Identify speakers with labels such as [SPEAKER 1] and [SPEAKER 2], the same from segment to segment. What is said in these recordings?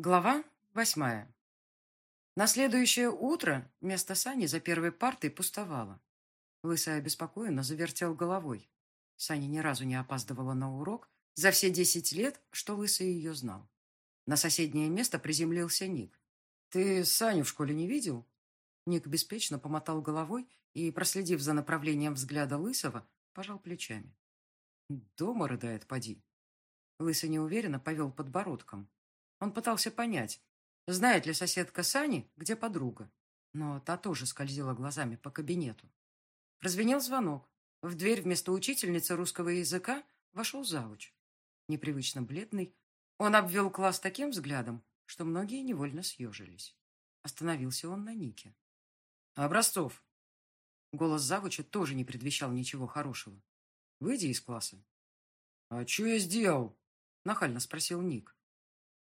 [SPEAKER 1] Глава восьмая. На следующее утро место Сани за первой партой пустовало. Лысая обеспокоенно завертел головой. Саня ни разу не опаздывала на урок за все десять лет, что Лысый ее знал. На соседнее место приземлился Ник. «Ты Саню в школе не видел?» Ник беспечно помотал головой и, проследив за направлением взгляда Лысого, пожал плечами. «Дома рыдает, поди». Лысый неуверенно повел подбородком. Он пытался понять, знает ли соседка Сани, где подруга. Но та тоже скользила глазами по кабинету. Прозвенел звонок. В дверь вместо учительницы русского языка вошел завуч. Непривычно бледный, он обвел класс таким взглядом, что многие невольно съежились. Остановился он на Нике. «Образцов!» Голос завуча тоже не предвещал ничего хорошего. «Выйди из класса». «А что я сделал?» Нахально спросил Ник.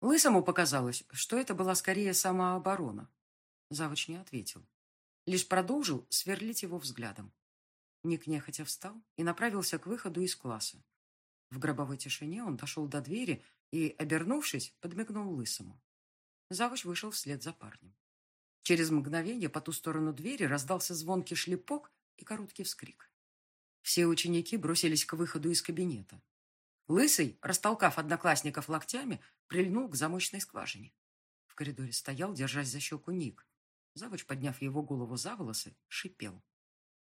[SPEAKER 1] Лысому показалось, что это была скорее самооборона. Завуч не ответил. Лишь продолжил сверлить его взглядом. Ник нехотя встал и направился к выходу из класса. В гробовой тишине он дошел до двери и, обернувшись, подмигнул Лысому. Завуч вышел вслед за парнем. Через мгновение по ту сторону двери раздался звонкий шлепок и короткий вскрик. Все ученики бросились к выходу из кабинета. Лысый, растолкав одноклассников локтями, прильнул к замочной скважине. В коридоре стоял, держась за щеку Ник. Завуч, подняв его голову за волосы, шипел.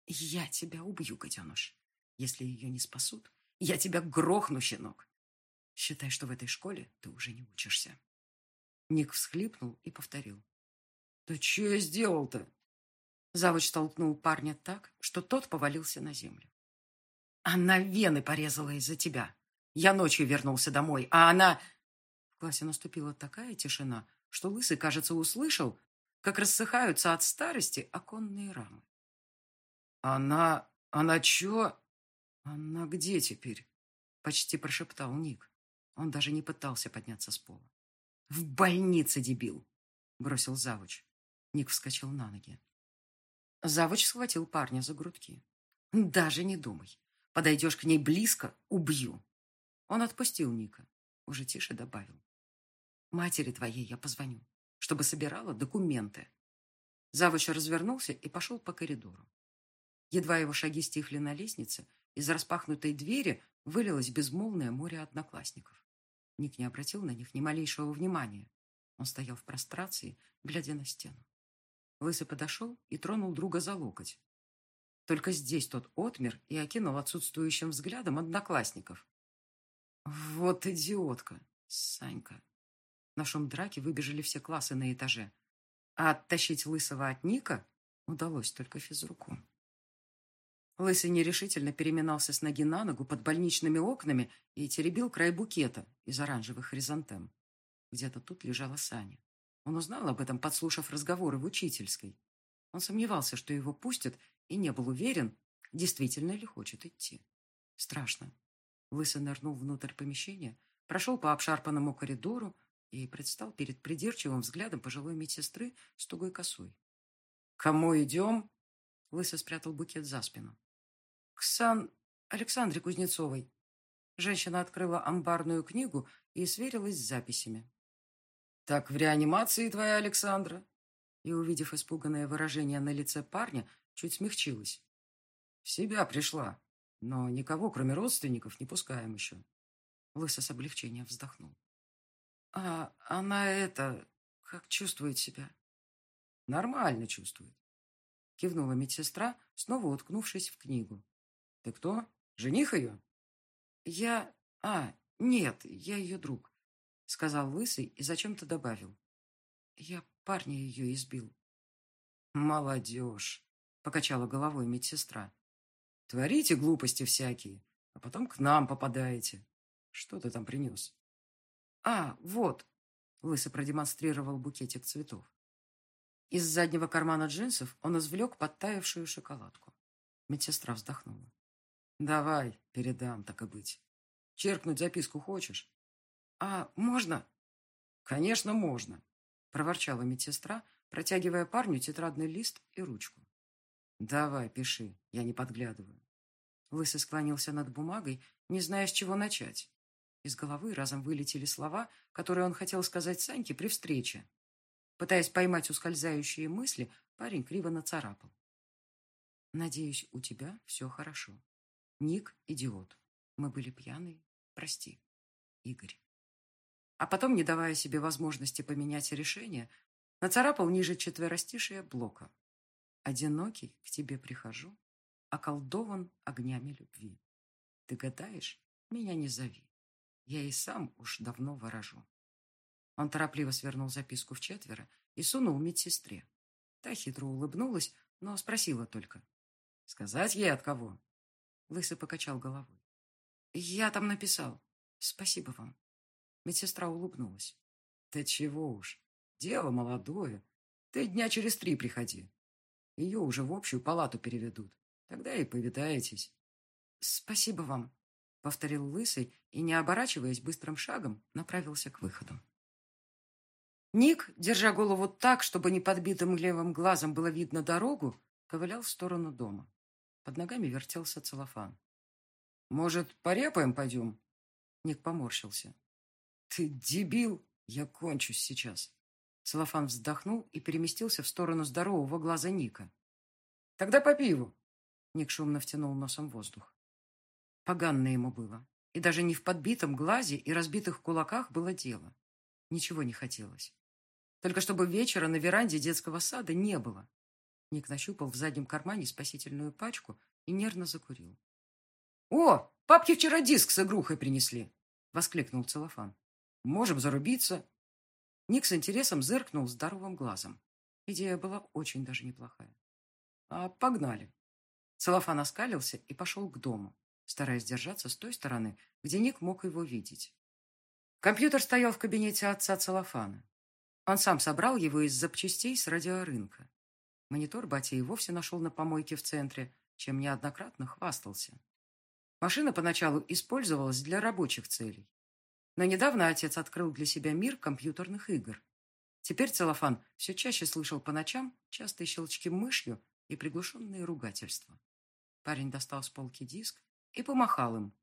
[SPEAKER 1] «Я тебя убью, гаденыш. Если ее не спасут, я тебя грохну, щенок. Считай, что в этой школе ты уже не учишься». Ник всхлипнул и повторил. «Да что я сделал-то?» Завуч толкнул парня так, что тот повалился на землю. «Она вены порезала из-за тебя. Я ночью вернулся домой, а она...» В классе наступила такая тишина, что Лысый, кажется, услышал, как рассыхаются от старости оконные рамы. «Она... она чё? Она где теперь?» Почти прошептал Ник. Он даже не пытался подняться с пола. «В больнице, дебил!» Бросил завуч. Ник вскочил на ноги. Завуч схватил парня за грудки. «Даже не думай. Подойдешь к ней близко — убью. Он отпустил Ника. Уже тише добавил. Матери твоей я позвоню, чтобы собирала документы. Завуч развернулся и пошел по коридору. Едва его шаги стихли на лестнице, из распахнутой двери вылилось безмолвное море одноклассников. Ник не обратил на них ни малейшего внимания. Он стоял в прострации, глядя на стену. Лысый подошел и тронул друга за локоть. Только здесь тот отмер и окинул отсутствующим взглядом одноклассников. Вот идиотка, Санька. На шум драки выбежали все классы на этаже. А оттащить Лысого от Ника удалось только физруку. Лысый нерешительно переминался с ноги на ногу под больничными окнами и теребил край букета из оранжевых хризантем. Где-то тут лежала Саня. Он узнал об этом, подслушав разговоры в учительской. Он сомневался, что его пустят, и не был уверен, действительно ли хочет идти. Страшно. Лысый нырнул внутрь помещения, прошел по обшарпанному коридору и предстал перед придирчивым взглядом пожилой медсестры с тугой косой. «Кому идем?» Лысый спрятал букет за спину. «К Сан... Александре Кузнецовой». Женщина открыла амбарную книгу и сверилась с записями. «Так в реанимации твоя Александра?» И, увидев испуганное выражение на лице парня, чуть смягчилась. «В себя пришла. Но никого, кроме родственников, не пускаем еще. Лысо с облегчением вздохнул. А она это... Как чувствует себя? Нормально чувствует. Кивнула медсестра, снова уткнувшись в книгу. Ты кто? Жених ее? Я... А, нет, я ее друг. Сказал Лысый и зачем-то добавил. Я парня ее избил. Молодежь, покачала головой медсестра. Творите глупости всякие, а потом к нам попадаете. Что ты там принес? А, вот. Лысый продемонстрировал букетик цветов. Из заднего кармана джинсов он извлек подтаявшую шоколадку. Медсестра вздохнула. «Давай, передам, так и быть. Черкнуть записку хочешь?» «А можно?» «Конечно, можно», — проворчала медсестра, протягивая парню тетрадный лист и ручку. «Давай, пиши, я не подглядываю». Лысый склонился над бумагой, не зная, с чего начать. Из головы разом вылетели слова, которые он хотел сказать Саньке при встрече. Пытаясь поймать ускользающие мысли, парень криво нацарапал. «Надеюсь, у тебя все хорошо. Ник – идиот. Мы были пьяные. Прости. Игорь». А потом, не давая себе возможности поменять решение, нацарапал ниже четверостишия блока. «Одинокий к тебе прихожу, околдован огнями любви. Ты гадаешь, меня не зови. Я и сам уж давно ворожу». Он торопливо свернул записку в четверо и сунул медсестре. Та хитро улыбнулась, но спросила только. «Сказать ей от кого?» Лысый покачал головой. «Я там написал. Спасибо вам». Медсестра улыбнулась. «Да чего уж. Дело молодое. Ты дня через три приходи. Ее уже в общую палату переведут. Тогда и повидаетесь». «Спасибо вам», — повторил Лысый и, не оборачиваясь быстрым шагом, направился к выходу. Ник, держа голову так, чтобы не подбитым левым глазом было видно дорогу, ковылял в сторону дома. Под ногами вертелся целлофан. «Может, порепаем пойдем?» Ник поморщился. «Ты дебил! Я кончусь сейчас!» Целлофан вздохнул и переместился в сторону здорового глаза Ника. «Тогда по пиву!» Ник шумно втянул носом воздух. Поганно ему было. И даже не в подбитом глазе и разбитых кулаках было дело. Ничего не хотелось. Только чтобы вечера на веранде детского сада не было. Ник нащупал в заднем кармане спасительную пачку и нервно закурил. «О, папки вчера диск с игрухой принесли!» — воскликнул целлофан. «Можем зарубиться!» Ник с интересом зыркнул здоровым глазом. Идея была очень даже неплохая. «А погнали!» Целлофан оскалился и пошел к дому, стараясь держаться с той стороны, где Ник мог его видеть. Компьютер стоял в кабинете отца Целлофана. Он сам собрал его из запчастей с радиорынка. Монитор батя и вовсе нашел на помойке в центре, чем неоднократно хвастался. Машина поначалу использовалась для рабочих целей. Но недавно отец открыл для себя мир компьютерных игр. Теперь целлофан все чаще слышал по ночам частые щелчки мышью и приглушенные ругательства. Парень достал с полки диск и помахал им.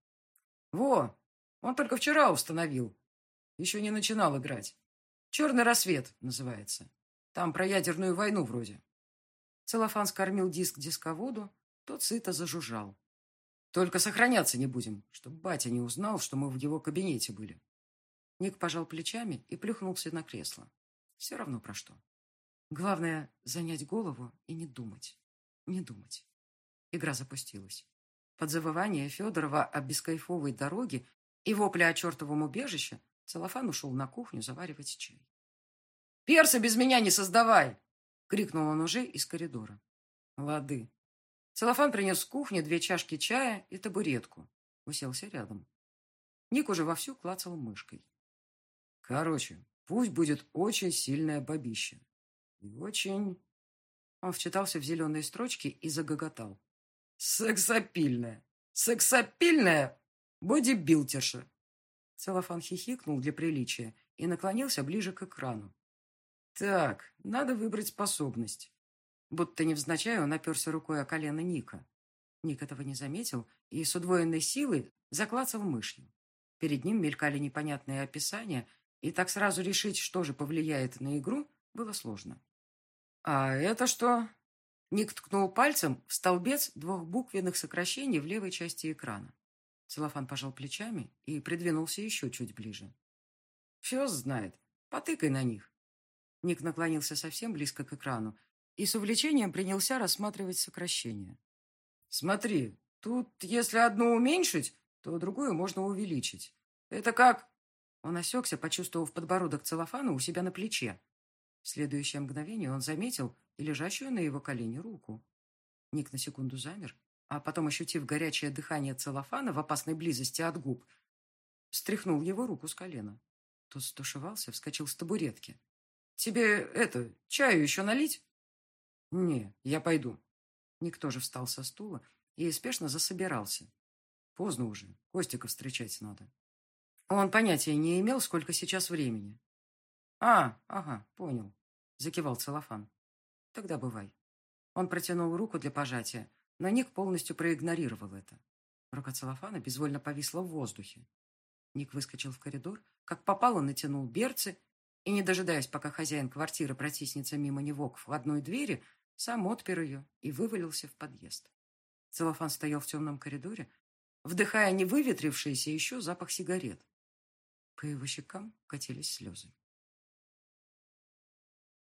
[SPEAKER 1] «Во! Он только вчера установил. Еще не начинал играть. «Черный рассвет» называется. Там про ядерную войну вроде. Целлофан скормил диск дисководу, тот сыто зажужжал. Только сохраняться не будем, чтобы батя не узнал, что мы в его кабинете были. Ник пожал плечами и плюхнулся на кресло. Все равно про что. Главное — занять голову и не думать. Не думать. Игра запустилась. Под завывание Федорова о бескайфовой дороге и вопля о чертовом убежище Целлофан ушел на кухню заваривать чай. «Перса без меня не создавай!» — крикнул он уже из коридора. «Лады». Целлофан принес в кухню две чашки чая и табуретку. Уселся рядом. Ник уже вовсю клацал мышкой. «Короче, пусть будет очень сильное бабище. И очень...» Он вчитался в зеленые строчки и загоготал. «Сексапильная! Сексапильная бодибилтерша!» Целлофан хихикнул для приличия и наклонился ближе к экрану. «Так, надо выбрать способность». Будто невзначай он оперся рукой о колено Ника. Ник этого не заметил и с удвоенной силой заклацал мышью. Перед ним мелькали непонятные описания, и так сразу решить, что же повлияет на игру, было сложно. «А это что?» Ник ткнул пальцем в столбец двухбуквенных сокращений в левой части экрана. Целлофан пожал плечами и придвинулся еще чуть ближе. «Фес знает. Потыкай на них». Ник наклонился совсем близко к экрану и с увлечением принялся рассматривать сокращения. «Смотри, тут если одну уменьшить, то другую можно увеличить. Это как...» Он осекся, почувствовав подбородок целлофана у себя на плече. В следующее мгновение он заметил и лежащую на его колене руку. Ник на секунду замер, а потом, ощутив горячее дыхание целлофана в опасной близости от губ, стряхнул его руку с колена. Тот стушевался, вскочил с табуретки. «Тебе это, чаю еще налить?» «Не, я пойду». Ник тоже встал со стула и спешно засобирался. Поздно уже, Костика встречать надо. Он понятия не имел, сколько сейчас времени. «А, ага, понял», — закивал целлофан. «Тогда бывай». Он протянул руку для пожатия, но Ник полностью проигнорировал это. Рука целлофана безвольно повисла в воздухе. Ник выскочил в коридор, как попало натянул берцы и, не дожидаясь, пока хозяин квартиры протиснется мимо него к входной двери, сам отпер ее и вывалился в подъезд. Целлофан стоял в темном коридоре, вдыхая невыветрившийся еще запах сигарет. По его щекам катились слезы.